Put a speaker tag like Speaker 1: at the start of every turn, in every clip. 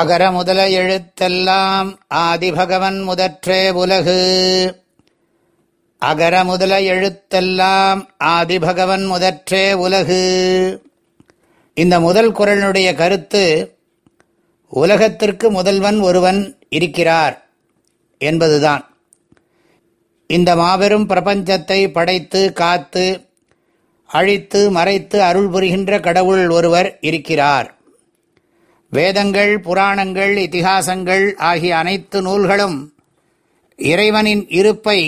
Speaker 1: அகர முதல எழுத்தெல்லாம் ஆதிபகவன் முதற்றே உலகு அகர முதல எழுத்தெல்லாம் ஆதிபகவன் முதற்றே உலகு இந்த முதல் குரலினுடைய கருத்து உலகத்திற்கு முதல்வன் ஒருவன் இருக்கிறார் என்பதுதான் இந்த மாபெரும் பிரபஞ்சத்தை படைத்து காத்து அழித்து மறைத்து அருள் புரிகின்ற கடவுள் ஒருவர் இருக்கிறார் வேதங்கள் புராணங்கள் இத்திகாசங்கள் ஆகிய அனைத்து நூல்களும் இறைவனின் இருப்பை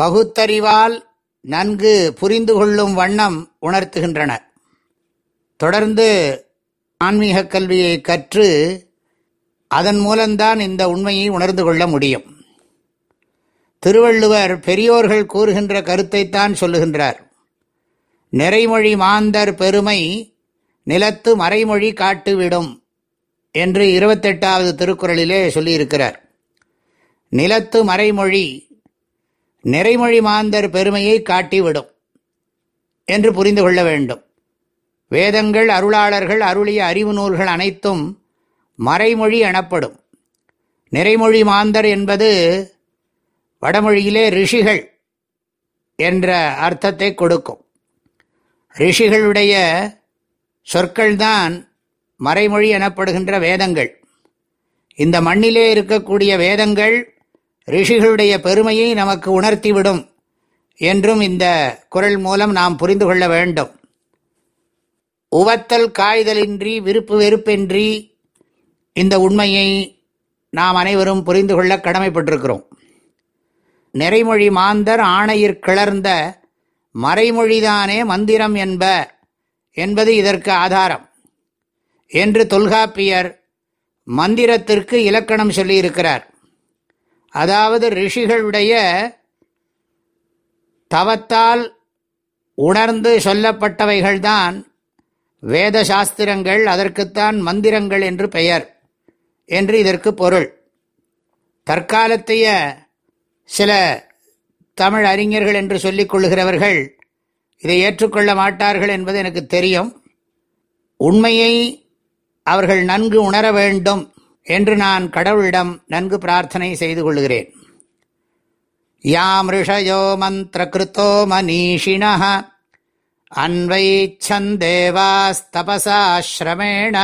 Speaker 1: பகுத்தறிவால் நன்கு புரிந்து கொள்ளும் வண்ணம் உணர்த்துகின்றன தொடர்ந்து ஆன்மீக கல்வியை கற்று அதன் மூலம்தான் இந்த உண்மையை உணர்ந்து கொள்ள முடியும் திருவள்ளுவர் பெரியோர்கள் கூறுகின்ற கருத்தைத்தான் சொல்லுகின்றார் நிறைமொழி மாந்தர் பெருமை நிலத்து மறைமொழி காட்டுவிடும் என்று இருபத்தெட்டாவது திருக்குறளிலே சொல்லியிருக்கிறார் நிலத்து மறைமொழி நிறைமொழி மாந்தர் பெருமையை காட்டிவிடும் என்று புரிந்து கொள்ள வேண்டும் வேதங்கள் அருளாளர்கள் அருளிய அறிவு நூல்கள் அனைத்தும் மறைமொழி எனப்படும் நிறைமொழி மாந்தர் என்பது வடமொழியிலே ரிஷிகள் என்ற அர்த்தத்தை கொடுக்கும் ரிஷிகளுடைய சொற்கள்தான் மறைமொழி எனப்படுகின்ற வேதங்கள் இந்த மண்ணிலே இருக்கக்கூடிய வேதங்கள் ரிஷிகளுடைய பெருமையை நமக்கு உணர்த்திவிடும் என்றும் இந்த குரல் மூலம் நாம் புரிந்து கொள்ள வேண்டும் உவத்தல் காய்தலின்றி விருப்பு வெறுப்பின்றி இந்த உண்மையை நாம் அனைவரும் புரிந்து கொள்ள கடமைப்பட்டிருக்கிறோம் நிறைமொழி மாந்தர் ஆணையிற் கிளர்ந்த மறைமொழிதானே மந்திரம் என்ப என்பது இதற்கு ஆதாரம் என்று தொல்காப்பியர் மந்திரத்திற்கு இலக்கணம் சொல்லியிருக்கிறார் அதாவது ரிஷிகளுடைய தவத்தால் உணர்ந்து சொல்லப்பட்டவைகள்தான் வேத சாஸ்திரங்கள் அதற்குத்தான் மந்திரங்கள் என்று பெயர் என்று இதற்கு பொருள் தற்காலத்தைய சில தமிழ் அறிஞர்கள் என்று சொல்லிக் கொள்ளுகிறவர்கள் இதை ஏற்றுக்கொள்ள மாட்டார்கள் என்பது எனக்கு தெரியும் உண்மையை அவர்கள் நன்கு உணர வேண்டும் என்று நான் கடவுளிடம் நன்கு பிரார்த்தனை செய்து கொள்கிறேன் யாம் ரிஷயோ மந்திர கிருத்தோ அன்வை அன்வைச்சந்தேவாஸ்தபசாஸ்ரமேண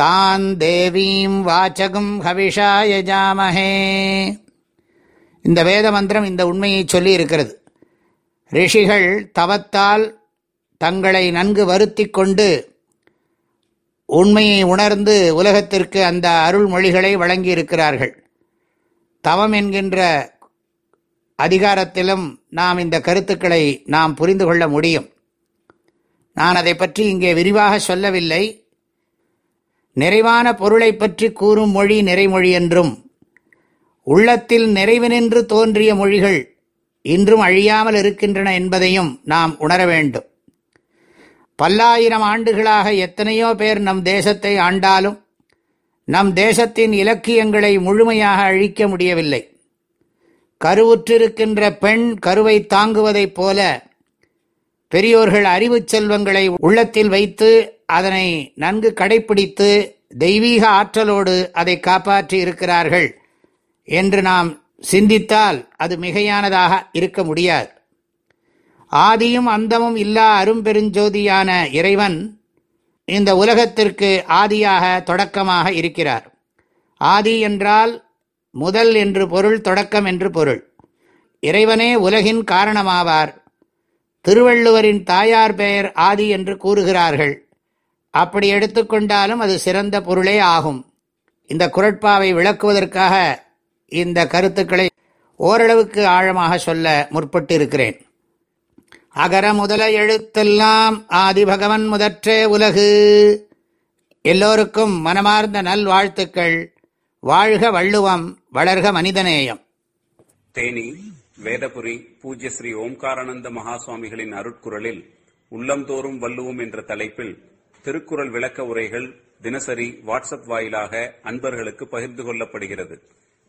Speaker 1: தான் தேவீம் வாச்சகும் ஹவிஷாய ஜாமஹே இந்த வேத மந்திரம் இந்த உண்மையை சொல்லி இருக்கிறது ரிஷிகள் தவத்தால் தங்களை நன்கு வருத்தி கொண்டு உண்மையை உணர்ந்து உலகத்திற்கு அந்த அருள்மொழிகளை வழங்கியிருக்கிறார்கள் தவம் என்கின்ற அதிகாரத்திலும் நாம் இந்த கருத்துக்களை நாம் புரிந்து கொள்ள முடியும் நான் அதை பற்றி இங்கே விரிவாக சொல்லவில்லை நிறைவான பொருளை பற்றி கூறும் மொழி நிறைமொழி என்றும் உள்ளத்தில் நிறைவு நின்று தோன்றிய மொழிகள் இன்றும் அழியாமல் இருக்கின்றன என்பதையும் நாம் உணர வேண்டும் பல்லாயிரம் ஆண்டுகளாக எத்தனையோ பேர் நம் தேசத்தை ஆண்டாலும் நம் தேசத்தின் இலக்கியங்களை முழுமையாக அழிக்க முடியவில்லை கருவுற்றிருக்கின்ற பெண் கருவை தாங்குவதைப் போல பெரியோர்கள் அறிவு செல்வங்களை உள்ளத்தில் வைத்து அதனை நன்கு கடைபிடித்து தெய்வீக ஆற்றலோடு அதை காப்பாற்றி இருக்கிறார்கள் என்று நாம் சிந்தித்தால் அது மிகையானதாக இருக்க முடியாது ஆதியும் அந்தமும் இல்லா அரும்பெருஞ்சோதியான இறைவன் இந்த உலகத்திற்கு ஆதியாக தொடக்கமாக இருக்கிறார் ஆதி என்றால் முதல் என்று பொருள் தொடக்கம் என்று பொருள் இறைவனே உலகின் காரணமாவார் திருவள்ளுவரின் தாயார் பெயர் ஆதி என்று கூறுகிறார்கள் அப்படி எடுத்துக்கொண்டாலும் அது சிறந்த பொருளே ஆகும் இந்த குரட்பாவை விளக்குவதற்காக இந்த கருத்துக்களை ஓரளவுக்கு ஆழமாக சொல்ல முற்பட்டு இருக்கிறேன் அகர முதல எழுத்தெல்லாம் ஆதிபகவன் முதற்றே உலகு எல்லோருக்கும் மனமார்ந்த நல்வாழ்த்துக்கள் வாழ்க வள்ளுவம் வளர்க மனிதநேயம் தேனி வேதபுரி பூஜ்ய ஸ்ரீ ஓம்காரானந்த மகாசுவாமிகளின் அருட்குரலில் உள்ளந்தோறும் வள்ளுவோம் என்ற தலைப்பில் திருக்குறள் விளக்க உரைகள் தினசரி வாட்ஸ்அப் வாயிலாக அன்பர்களுக்கு பகிர்ந்து கொள்ளப்படுகிறது